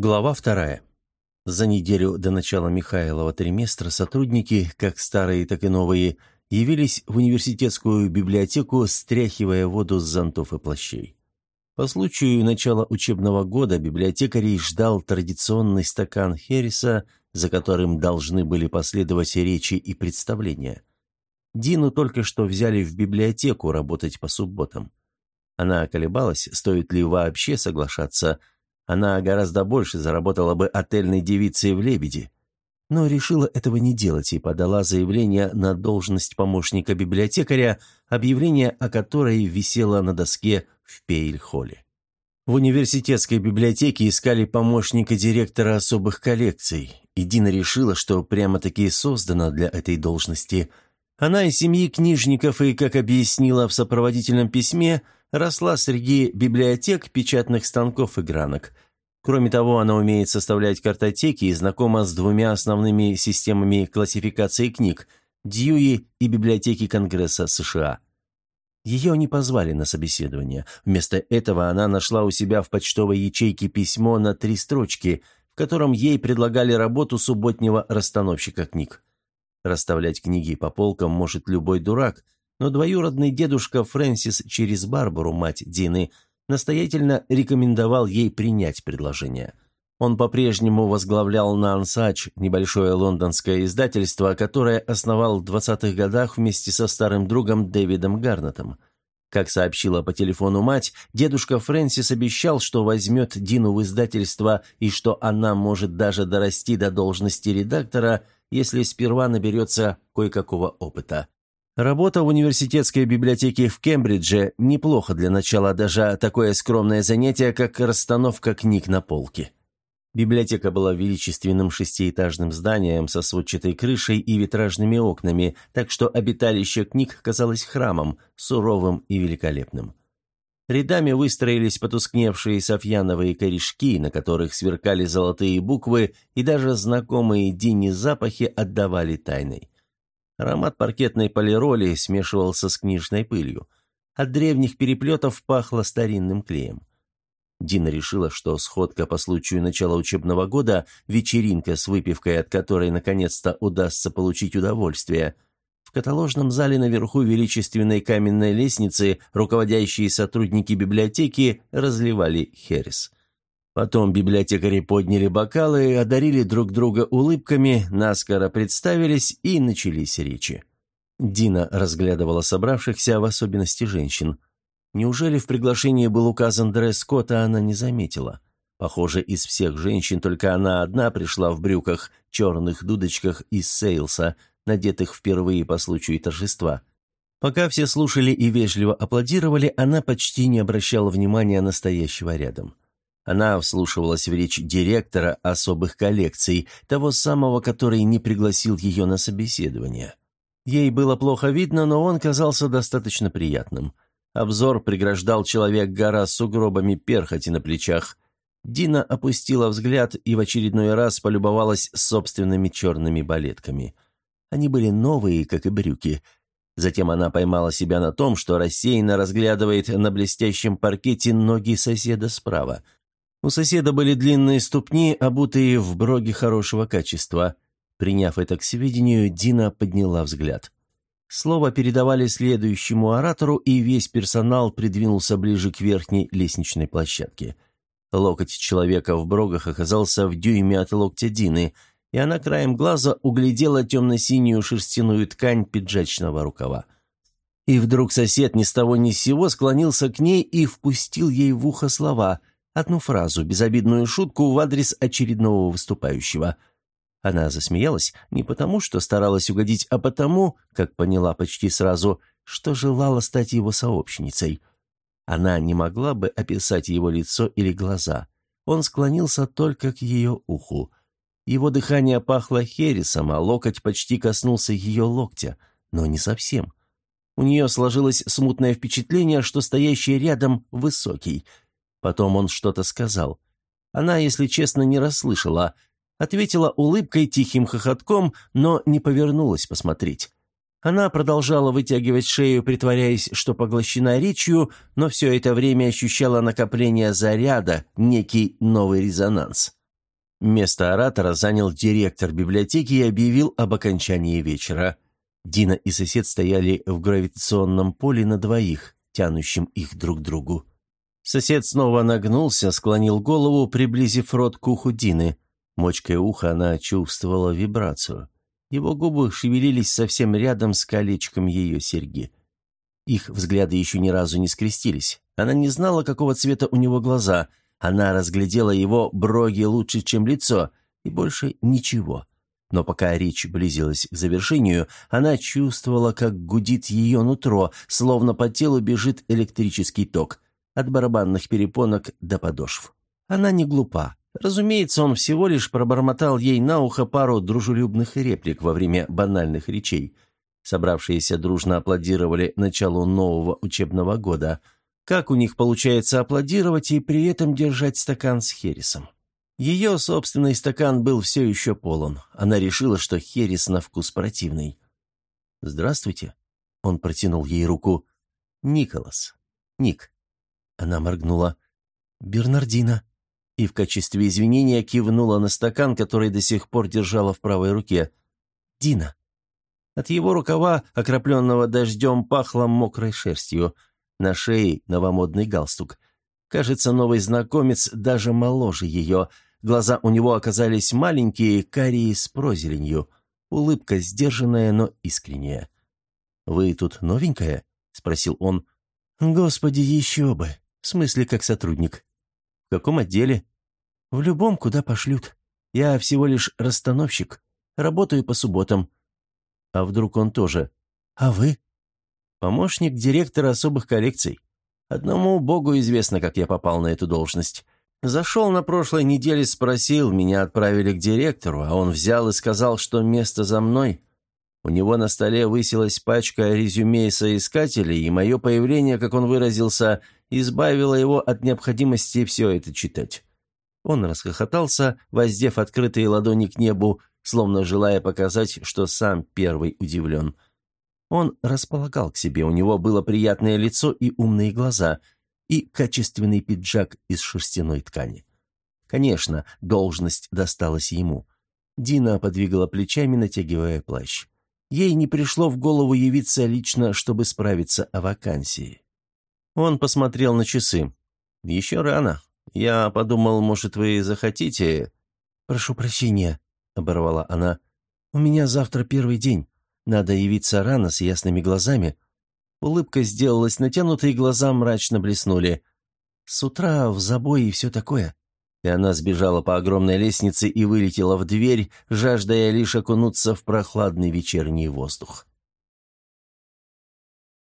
Глава вторая. За неделю до начала Михайлова триместра сотрудники, как старые, так и новые, явились в университетскую библиотеку, стряхивая воду с зонтов и плащей. По случаю начала учебного года библиотекарей ждал традиционный стакан Херриса, за которым должны были последовать речи и представления. Дину только что взяли в библиотеку работать по субботам. Она колебалась, стоит ли вообще соглашаться – она гораздо больше заработала бы отельной девицей в «Лебеди». Но решила этого не делать и подала заявление на должность помощника библиотекаря, объявление о которой висело на доске в Пейль-холле. В университетской библиотеке искали помощника директора особых коллекций, и Дина решила, что прямо-таки создана для этой должности. Она из семьи книжников и, как объяснила в сопроводительном письме, росла среди библиотек, печатных станков и гранок. Кроме того, она умеет составлять картотеки и знакома с двумя основными системами классификации книг – Дьюи и библиотеки Конгресса США. Ее не позвали на собеседование. Вместо этого она нашла у себя в почтовой ячейке письмо на три строчки, в котором ей предлагали работу субботнего расстановщика книг. Расставлять книги по полкам может любой дурак – но двоюродный дедушка Фрэнсис через Барбару, мать Дины, настоятельно рекомендовал ей принять предложение. Он по-прежнему возглавлял Нансач, небольшое лондонское издательство, которое основал в 20-х годах вместе со старым другом Дэвидом Гарнетом. Как сообщила по телефону мать, дедушка Фрэнсис обещал, что возьмет Дину в издательство и что она может даже дорасти до должности редактора, если сперва наберется кое-какого опыта. Работа в университетской библиотеке в Кембридже неплохо для начала даже такое скромное занятие, как расстановка книг на полке. Библиотека была величественным шестиэтажным зданием со сводчатой крышей и витражными окнами, так что обиталище книг казалось храмом, суровым и великолепным. Рядами выстроились потускневшие софьяновые корешки, на которых сверкали золотые буквы, и даже знакомые Дине запахи отдавали тайной. Аромат паркетной полироли смешивался с книжной пылью. От древних переплетов пахло старинным клеем. Дина решила, что сходка по случаю начала учебного года, вечеринка с выпивкой, от которой наконец-то удастся получить удовольствие. В каталожном зале наверху величественной каменной лестницы руководящие сотрудники библиотеки разливали херес. Потом библиотекари подняли бокалы, одарили друг друга улыбками, наскоро представились и начались речи. Дина разглядывала собравшихся, в особенности женщин. Неужели в приглашении был указан дресс-код, а она не заметила? Похоже, из всех женщин только она одна пришла в брюках, черных дудочках из сейлса, надетых впервые по случаю торжества. Пока все слушали и вежливо аплодировали, она почти не обращала внимания на стоящего рядом. Она вслушивалась в речь директора особых коллекций, того самого, который не пригласил ее на собеседование. Ей было плохо видно, но он казался достаточно приятным. Обзор преграждал человек-гора с сугробами перхоти на плечах. Дина опустила взгляд и в очередной раз полюбовалась собственными черными балетками. Они были новые, как и брюки. Затем она поймала себя на том, что рассеянно разглядывает на блестящем паркете ноги соседа справа – у соседа были длинные ступни, обутые в броги хорошего качества. Приняв это к сведению, Дина подняла взгляд. Слово передавали следующему оратору, и весь персонал придвинулся ближе к верхней лестничной площадке. Локоть человека в брогах оказался в дюйме от локтя Дины, и она краем глаза углядела темно-синюю шерстяную ткань пиджачного рукава. И вдруг сосед ни с того ни с сего склонился к ней и впустил ей в ухо слова – одну фразу, безобидную шутку в адрес очередного выступающего. Она засмеялась не потому, что старалась угодить, а потому, как поняла почти сразу, что желала стать его сообщницей. Она не могла бы описать его лицо или глаза. Он склонился только к ее уху. Его дыхание пахло хересом, а локоть почти коснулся ее локтя, но не совсем. У нее сложилось смутное впечатление, что стоящий рядом высокий — Потом он что-то сказал. Она, если честно, не расслышала. Ответила улыбкой, тихим хохотком, но не повернулась посмотреть. Она продолжала вытягивать шею, притворяясь, что поглощена речью, но все это время ощущала накопление заряда, некий новый резонанс. Место оратора занял директор библиотеки и объявил об окончании вечера. Дина и сосед стояли в гравитационном поле на двоих, тянущем их друг к другу. Сосед снова нагнулся, склонил голову, приблизив рот к уху Дины. Мочкой уха она чувствовала вибрацию. Его губы шевелились совсем рядом с колечком ее серьги. Их взгляды еще ни разу не скрестились. Она не знала, какого цвета у него глаза. Она разглядела его броги лучше, чем лицо, и больше ничего. Но пока речь близилась к завершению, она чувствовала, как гудит ее нутро, словно по телу бежит электрический ток, от барабанных перепонок до подошв. Она не глупа. Разумеется, он всего лишь пробормотал ей на ухо пару дружелюбных реплик во время банальных речей. Собравшиеся дружно аплодировали началу нового учебного года. Как у них получается аплодировать и при этом держать стакан с хересом? Ее собственный стакан был все еще полон. Она решила, что херес на вкус противный. «Здравствуйте». Он протянул ей руку. «Николас. Ник». Она моргнула. «Бернардина». И в качестве извинения кивнула на стакан, который до сих пор держала в правой руке. «Дина». От его рукава, окропленного дождем, пахло мокрой шерстью. На шее новомодный галстук. Кажется, новый знакомец даже моложе ее — Глаза у него оказались маленькие, карие с прозеленью. Улыбка сдержанная, но искренняя. «Вы тут новенькая?» — спросил он. «Господи, еще бы! В смысле, как сотрудник?» «В каком отделе?» «В любом, куда пошлют. Я всего лишь расстановщик. Работаю по субботам». «А вдруг он тоже?» «А вы?» «Помощник директора особых коллекций. Одному богу известно, как я попал на эту должность. Зашел на прошлой неделе, спросил, меня отправили к директору, а он взял и сказал, что место за мной. У него на столе высилась пачка резюме соискателей, и мое появление, как он выразился, избавило его от необходимости все это читать. Он расхохотался, воздев открытые ладони к небу, словно желая показать, что сам первый удивлен. Он располагал к себе, у него было приятное лицо и умные глаза – и качественный пиджак из шерстяной ткани. Конечно, должность досталась ему. Дина подвигала плечами, натягивая плащ. Ей не пришло в голову явиться лично, чтобы справиться о вакансии. Он посмотрел на часы. «Еще рано. Я подумал, может, вы захотите...» «Прошу прощения», — оборвала она. «У меня завтра первый день. Надо явиться рано, с ясными глазами. Улыбка сделалась натянутой, глаза мрачно блеснули. «С утра в забой и все такое». И она сбежала по огромной лестнице и вылетела в дверь, жаждая лишь окунуться в прохладный вечерний воздух.